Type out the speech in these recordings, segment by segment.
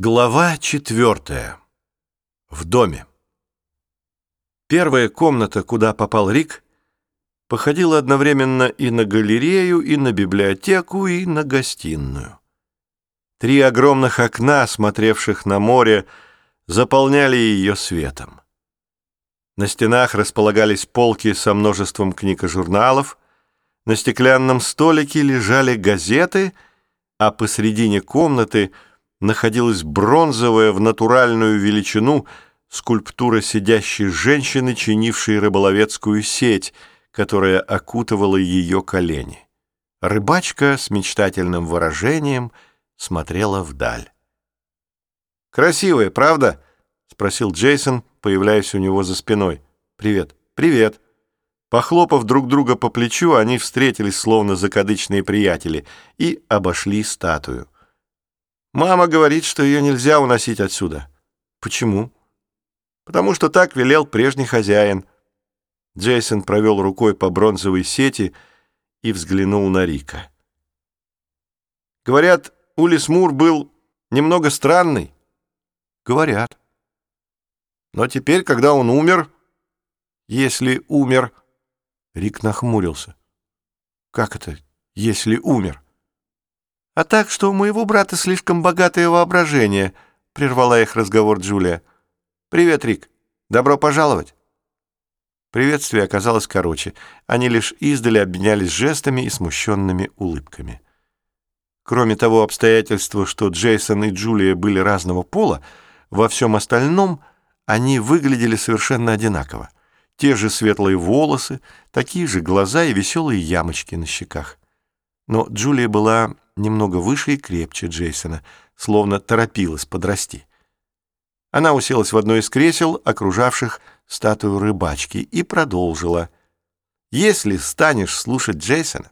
Глава четвертая. В доме. Первая комната, куда попал Рик, походила одновременно и на галерею, и на библиотеку, и на гостиную. Три огромных окна, смотревших на море, заполняли ее светом. На стенах располагались полки со множеством книг и журналов, на стеклянном столике лежали газеты, а посредине комнаты — находилась бронзовая в натуральную величину скульптура сидящей женщины, чинившей рыболовецкую сеть, которая окутывала ее колени. Рыбачка с мечтательным выражением смотрела вдаль. «Красивая, правда?» — спросил Джейсон, появляясь у него за спиной. «Привет». «Привет». Похлопав друг друга по плечу, они встретились, словно закадычные приятели, и обошли статую. Мама говорит, что ее нельзя уносить отсюда. Почему? Потому что так велел прежний хозяин. Джейсон провел рукой по бронзовой сети и взглянул на Рика. Говорят, Улис Мур был немного странный. Говорят. Но теперь, когда он умер, если умер... Рик нахмурился. Как это, если умер? «А так, что у моего брата слишком богатое воображение», — прервала их разговор Джулия. «Привет, Рик. Добро пожаловать». Приветствие оказалось короче. Они лишь издали обменялись жестами и смущенными улыбками. Кроме того обстоятельства, что Джейсон и Джулия были разного пола, во всем остальном они выглядели совершенно одинаково. Те же светлые волосы, такие же глаза и веселые ямочки на щеках. Но Джулия была немного выше и крепче Джейсона, словно торопилась подрасти. Она уселась в одно из кресел, окружавших статую рыбачки, и продолжила. «Если станешь слушать Джейсона,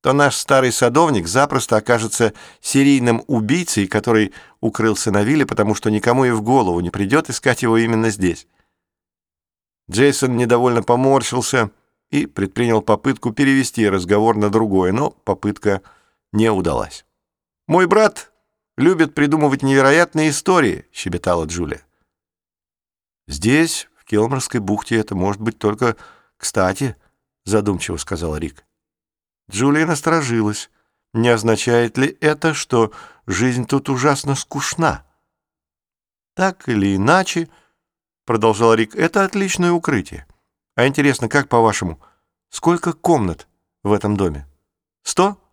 то наш старый садовник запросто окажется серийным убийцей, который укрылся на вилле, потому что никому и в голову не придет искать его именно здесь». Джейсон недовольно поморщился и предпринял попытку перевести разговор на другое, но попытка не удалась. «Мой брат любит придумывать невероятные истории», — щебетала Джулия. «Здесь, в Келморской бухте, это может быть только кстати», — задумчиво сказал Рик. Джулия насторожилась. Не означает ли это, что жизнь тут ужасно скучна? «Так или иначе», — продолжал Рик, — «это отличное укрытие. А интересно, как по-вашему, сколько комнат в этом доме? Сто?»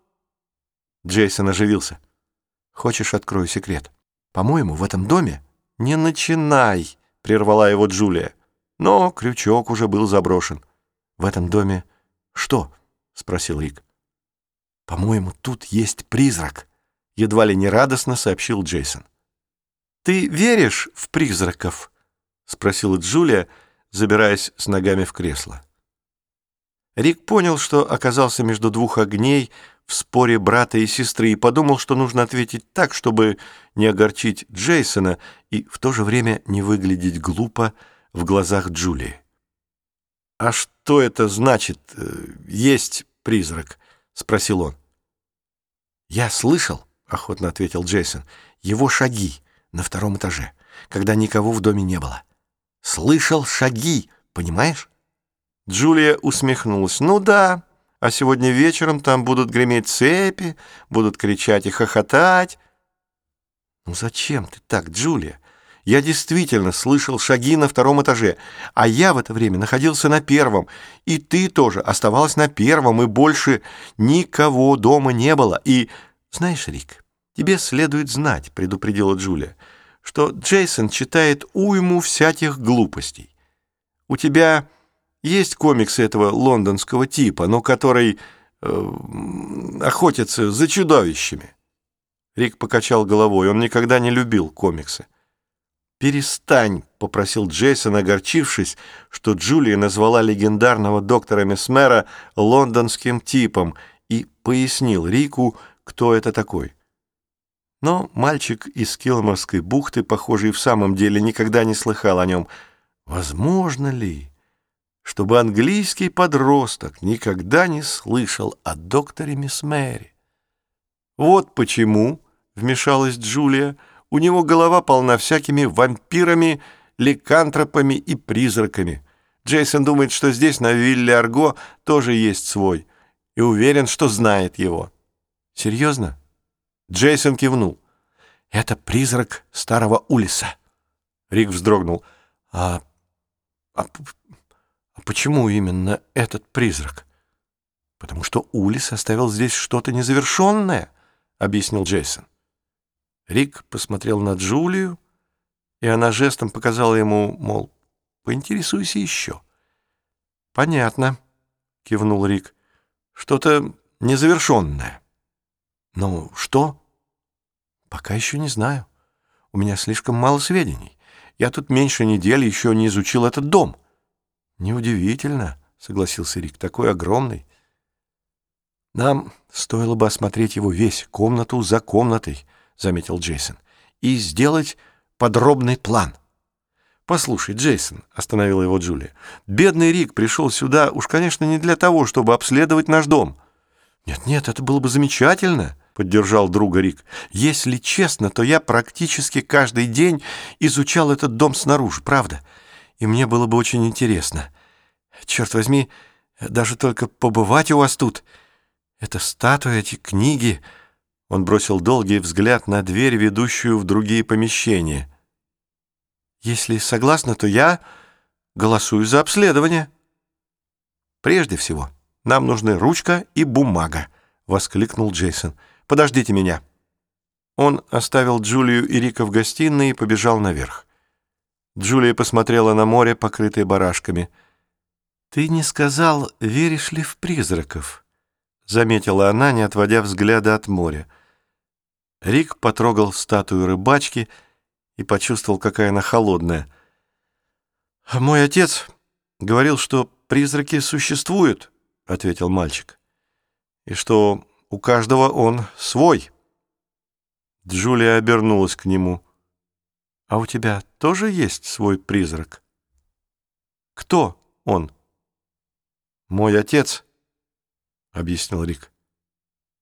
Джейсон оживился. «Хочешь, открою секрет? По-моему, в этом доме...» «Не начинай!» — прервала его Джулия. Но крючок уже был заброшен. «В этом доме что?» — спросил Рик. «По-моему, тут есть призрак», — едва ли не радостно сообщил Джейсон. «Ты веришь в призраков?» — спросила Джулия, забираясь с ногами в кресло. Рик понял, что оказался между двух огней — в споре брата и сестры и подумал, что нужно ответить так, чтобы не огорчить Джейсона и в то же время не выглядеть глупо в глазах Джулии. «А что это значит, э, есть призрак?» — спросил он. «Я слышал», — охотно ответил Джейсон, — «его шаги на втором этаже, когда никого в доме не было. Слышал шаги, понимаешь?» Джулия усмехнулась. «Ну да, а сегодня вечером там будут греметь цепи, будут кричать и хохотать. Ну зачем ты так, Джулия? Я действительно слышал шаги на втором этаже, а я в это время находился на первом, и ты тоже оставалась на первом, и больше никого дома не было. И, знаешь, Рик, тебе следует знать, предупредила Джулия, что Джейсон читает уйму всяких глупостей. У тебя есть комиксы этого лондонского типа, но который э, охотится за чудовищами. Рик покачал головой. Он никогда не любил комиксы. «Перестань», — попросил Джейсон, огорчившись, что Джулия назвала легендарного доктора Месмера лондонским типом, и пояснил Рику, кто это такой. Но мальчик из Килморской бухты, похоже, и в самом деле никогда не слыхал о нем. Возможно ли чтобы английский подросток никогда не слышал о докторе Мисс Мэри. «Вот почему», — вмешалась Джулия, — У него голова полна всякими вампирами, ликантропами и призраками. Джейсон думает, что здесь, на вилле Арго, тоже есть свой, и уверен, что знает его. Серьезно? Джейсон кивнул. Это призрак старого Улиса. Рик вздрогнул. А, а, почему именно этот призрак? Потому что Улис оставил здесь что-то незавершенное, объяснил Джейсон. Рик посмотрел на Джулию, и она жестом показала ему, мол, поинтересуйся еще. «Понятно», — кивнул Рик, — «что-то незавершенное». «Ну, что?» «Пока еще не знаю. У меня слишком мало сведений. Я тут меньше недели еще не изучил этот дом». «Неудивительно», — согласился Рик, — «такой огромный». «Нам стоило бы осмотреть его весь, комнату за комнатой», — заметил Джейсон, — «и сделать подробный план». «Послушай, Джейсон», — остановила его Джулия, — «бедный Рик пришел сюда уж, конечно, не для того, чтобы обследовать наш дом». «Нет-нет, это было бы замечательно», — поддержал друга Рик. «Если честно, то я практически каждый день изучал этот дом снаружи, правда? И мне было бы очень интересно. Черт возьми, даже только побывать у вас тут. Эта статуя, эти книги...» Он бросил долгий взгляд на дверь, ведущую в другие помещения. «Если согласна, то я голосую за обследование». «Прежде всего, нам нужны ручка и бумага», — воскликнул Джейсон. «Подождите меня». Он оставил Джулию и Рика в гостиной и побежал наверх. Джулия посмотрела на море, покрытое барашками. «Ты не сказал, веришь ли в призраков?» — заметила она, не отводя взгляда от моря. Рик потрогал статую рыбачки и почувствовал, какая она холодная. «Мой отец говорил, что призраки существуют», — ответил мальчик, «и что у каждого он свой». Джулия обернулась к нему. «А у тебя тоже есть свой призрак?» «Кто он?» «Мой отец», — объяснил Рик.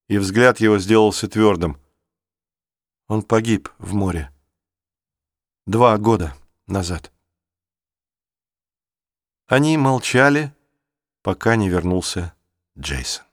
И взгляд его сделался твердым. Он погиб в море. Два года назад. Они молчали, пока не вернулся Джейсон.